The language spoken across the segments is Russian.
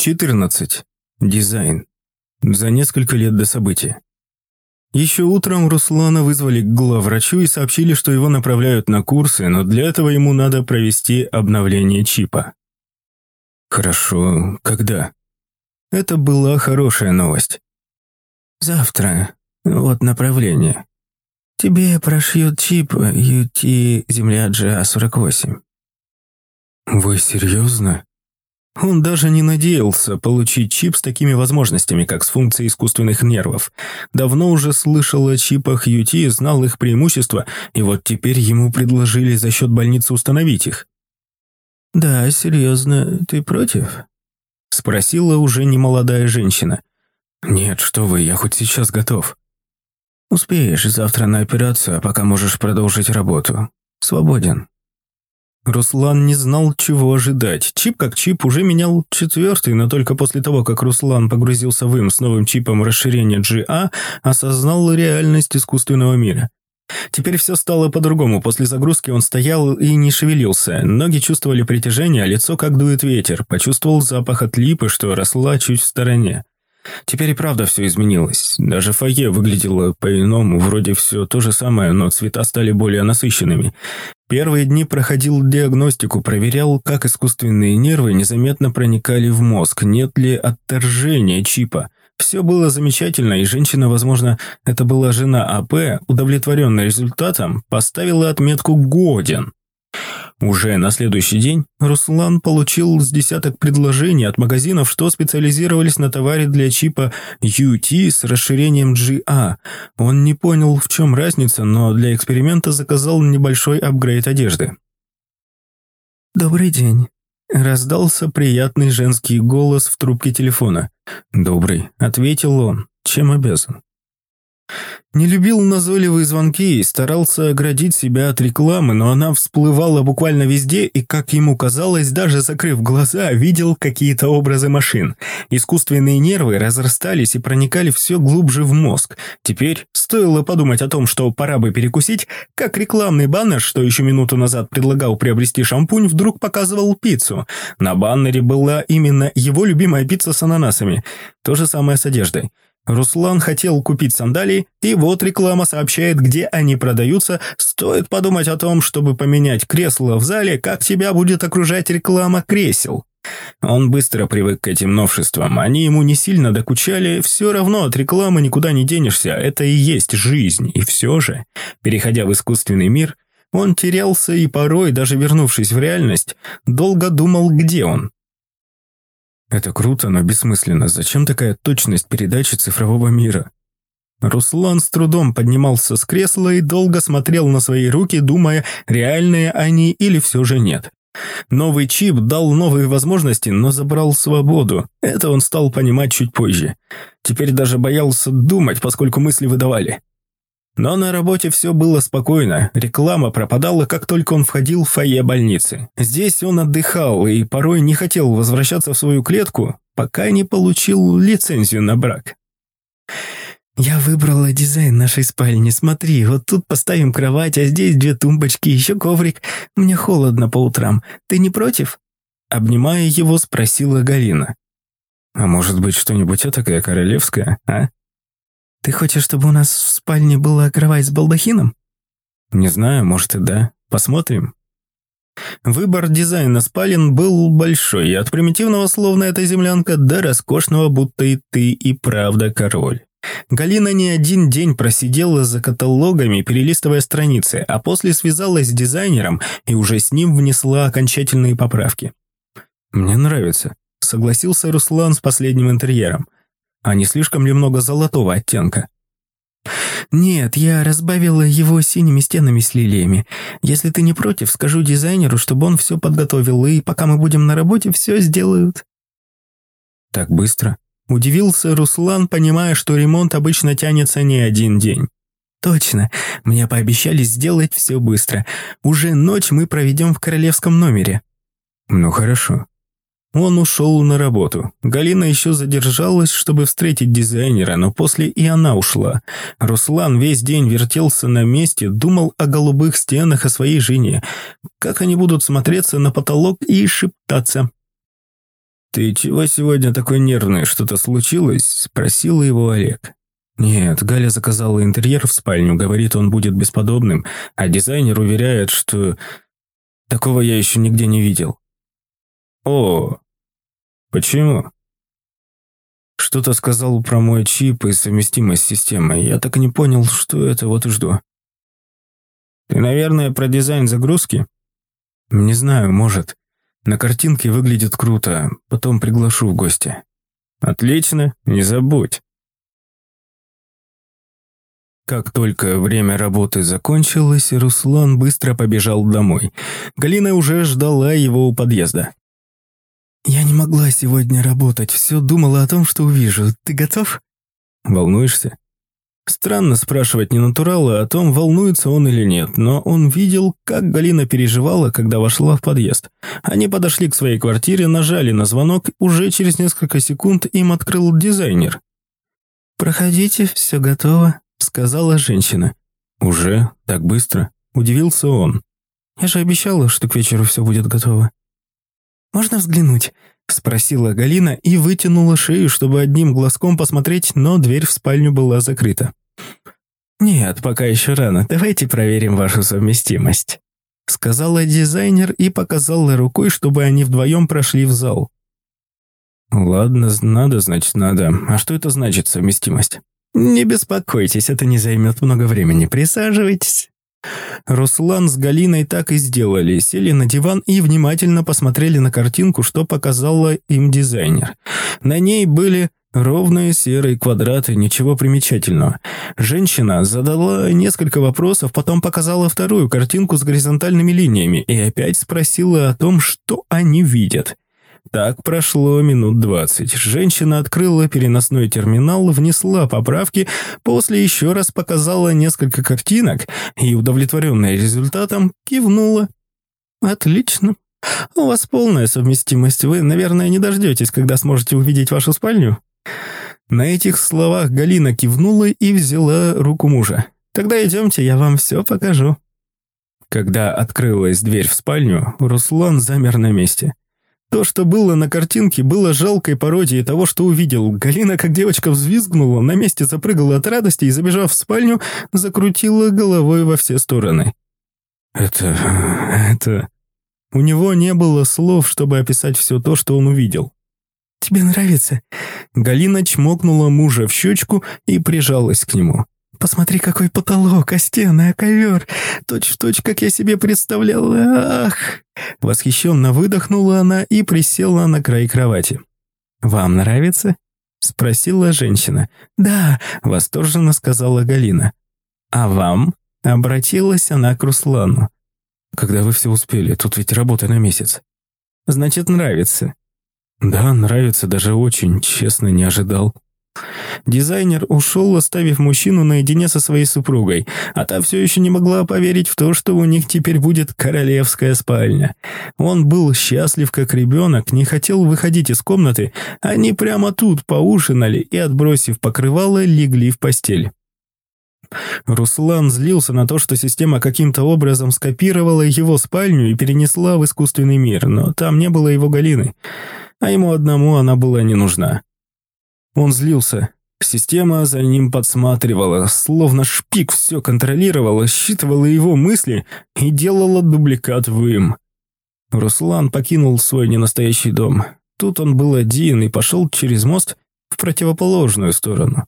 14. Дизайн. За несколько лет до события. Еще утром Руслана вызвали к главврачу и сообщили, что его направляют на курсы, но для этого ему надо провести обновление чипа. Хорошо, когда? Это была хорошая новость. Завтра. Вот направление. Тебе прошьют чип UT Земля GA48. Вы серьезно? Он даже не надеялся получить чип с такими возможностями, как с функцией искусственных нервов. Давно уже слышал о чипах UT, знал их преимущества, и вот теперь ему предложили за счет больницы установить их. «Да, серьезно, ты против?» Спросила уже немолодая женщина. «Нет, что вы, я хоть сейчас готов». «Успеешь завтра на операцию, а пока можешь продолжить работу. Свободен». Руслан не знал, чего ожидать. Чип как чип уже менял четвертый, но только после того, как Руслан погрузился в им с новым чипом расширения GA, осознал реальность искусственного мира. Теперь все стало по-другому. После загрузки он стоял и не шевелился. Ноги чувствовали притяжение, а лицо как дует ветер. Почувствовал запах от липы, что росла чуть в стороне. Теперь и правда все изменилось. Даже фойе выглядело по-иному, вроде все то же самое, но цвета стали более насыщенными. Первые дни проходил диагностику, проверял, как искусственные нервы незаметно проникали в мозг, нет ли отторжения чипа. Все было замечательно, и женщина, возможно, это была жена АП, удовлетворенная результатом, поставила отметку «годен». Уже на следующий день Руслан получил с десяток предложений от магазинов, что специализировались на товаре для чипа UT с расширением GA. Он не понял, в чем разница, но для эксперимента заказал небольшой апгрейд одежды. «Добрый день», – раздался приятный женский голос в трубке телефона. «Добрый», – ответил он. «Чем обязан?» Не любил назойливые звонки и старался оградить себя от рекламы, но она всплывала буквально везде и, как ему казалось, даже закрыв глаза, видел какие-то образы машин. Искусственные нервы разрастались и проникали все глубже в мозг. Теперь стоило подумать о том, что пора бы перекусить, как рекламный баннер, что еще минуту назад предлагал приобрести шампунь, вдруг показывал пиццу. На баннере была именно его любимая пицца с ананасами. То же самое с одеждой. Руслан хотел купить сандалии, и вот реклама сообщает, где они продаются. Стоит подумать о том, чтобы поменять кресло в зале, как тебя будет окружать реклама кресел. Он быстро привык к этим новшествам. Они ему не сильно докучали, все равно от рекламы никуда не денешься. Это и есть жизнь. И все же, переходя в искусственный мир, он терялся и порой, даже вернувшись в реальность, долго думал, где он. Это круто, но бессмысленно. Зачем такая точность передачи цифрового мира? Руслан с трудом поднимался с кресла и долго смотрел на свои руки, думая, реальные они или все же нет. Новый чип дал новые возможности, но забрал свободу. Это он стал понимать чуть позже. Теперь даже боялся думать, поскольку мысли выдавали. Но на работе все было спокойно, реклама пропадала, как только он входил в фойе больницы. Здесь он отдыхал и порой не хотел возвращаться в свою клетку, пока не получил лицензию на брак. «Я выбрала дизайн нашей спальни. Смотри, вот тут поставим кровать, а здесь две тумбочки, еще коврик. Мне холодно по утрам. Ты не против?» Обнимая его, спросила Галина. «А может быть, что-нибудь этакое королевское, а?» «Ты хочешь, чтобы у нас в спальне была кровать с балдахином?» «Не знаю, может и да. Посмотрим». Выбор дизайна спален был большой, от примитивного, словно эта землянка, до роскошного, будто и ты и правда король. Галина не один день просидела за каталогами, перелистывая страницы, а после связалась с дизайнером и уже с ним внесла окончательные поправки. «Мне нравится», — согласился Руслан с последним интерьером – а не слишком ли много золотого оттенка? «Нет, я разбавила его синими стенами с лилиями. Если ты не против, скажу дизайнеру, чтобы он все подготовил, и пока мы будем на работе, все сделают». «Так быстро?» Удивился Руслан, понимая, что ремонт обычно тянется не один день. «Точно. Мне пообещали сделать все быстро. Уже ночь мы проведем в королевском номере». «Ну хорошо. Он ушел на работу. Галина еще задержалась, чтобы встретить дизайнера, но после и она ушла. Руслан весь день вертелся на месте, думал о голубых стенах, о своей жене. Как они будут смотреться на потолок и шептаться. «Ты чего сегодня такой нервный? Что-то случилось?» – спросил его Олег. «Нет, Галя заказала интерьер в спальню, говорит, он будет бесподобным, а дизайнер уверяет, что такого я еще нигде не видел». «О, почему?» Что-то сказал про мой чип и совместимость с системой. Я так и не понял, что это, вот и жду. «Ты, наверное, про дизайн загрузки?» «Не знаю, может. На картинке выглядит круто, потом приглашу в гости». «Отлично, не забудь». Как только время работы закончилось, Руслан быстро побежал домой. Галина уже ждала его у подъезда. «Я не могла сегодня работать, все думала о том, что увижу. Ты готов?» «Волнуешься?» Странно спрашивать ненатурала о том, волнуется он или нет, но он видел, как Галина переживала, когда вошла в подъезд. Они подошли к своей квартире, нажали на звонок, уже через несколько секунд им открыл дизайнер. «Проходите, все готово», — сказала женщина. «Уже? Так быстро?» — удивился он. «Я же обещала, что к вечеру все будет готово». «Можно взглянуть?» Спросила Галина и вытянула шею, чтобы одним глазком посмотреть, но дверь в спальню была закрыта. «Нет, пока еще рано. Давайте проверим вашу совместимость», сказала дизайнер и показала рукой, чтобы они вдвоем прошли в зал. «Ладно, надо, значит, надо. А что это значит, совместимость?» «Не беспокойтесь, это не займет много времени. Присаживайтесь». Руслан с Галиной так и сделали, сели на диван и внимательно посмотрели на картинку, что показала им дизайнер. На ней были ровные серые квадраты, ничего примечательного. Женщина задала несколько вопросов, потом показала вторую картинку с горизонтальными линиями и опять спросила о том, что они видят. Так прошло минут двадцать. Женщина открыла переносной терминал, внесла поправки, после еще раз показала несколько картинок и, удовлетворенная результатом, кивнула. «Отлично. У вас полная совместимость. Вы, наверное, не дождетесь, когда сможете увидеть вашу спальню?» На этих словах Галина кивнула и взяла руку мужа. «Тогда идемте, я вам все покажу». Когда открылась дверь в спальню, Руслан замер на месте. То, что было на картинке, было жалкой пародией того, что увидел. Галина, как девочка, взвизгнула, на месте запрыгала от радости и, забежав в спальню, закрутила головой во все стороны. «Это... это...» У него не было слов, чтобы описать все то, что он увидел. «Тебе нравится?» Галина чмокнула мужа в щечку и прижалась к нему. Посмотри, какой потолок, а стены, а ковер. Точь в точь, как я себе представляла. Ах!» Восхищенно выдохнула она и присела на край кровати. «Вам нравится?» — спросила женщина. «Да», — восторженно сказала Галина. «А вам?» — обратилась она к Руслану. «Когда вы все успели? Тут ведь работа на месяц». «Значит, нравится». «Да, нравится, даже очень, честно, не ожидал». Дизайнер ушел, оставив мужчину наедине со своей супругой, а та все еще не могла поверить в то, что у них теперь будет королевская спальня. Он был счастлив как ребенок, не хотел выходить из комнаты, они прямо тут поужинали и, отбросив покрывало, легли в постель. Руслан злился на то, что система каким-то образом скопировала его спальню и перенесла в искусственный мир, но там не было его Галины, а ему одному она была не нужна. Он злился. Система за ним подсматривала, словно шпик все контролировала, считывала его мысли и делала дубликат в им. Руслан покинул свой ненастоящий дом. Тут он был один и пошел через мост в противоположную сторону.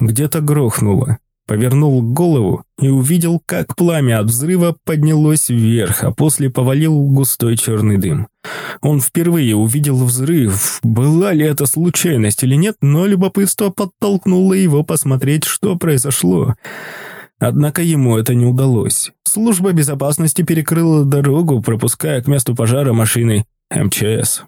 Где-то грохнуло. Повернул голову и увидел, как пламя от взрыва поднялось вверх, а после повалил густой черный дым. Он впервые увидел взрыв. Была ли это случайность или нет, но любопытство подтолкнуло его посмотреть, что произошло. Однако ему это не удалось. Служба безопасности перекрыла дорогу, пропуская к месту пожара машины МЧС.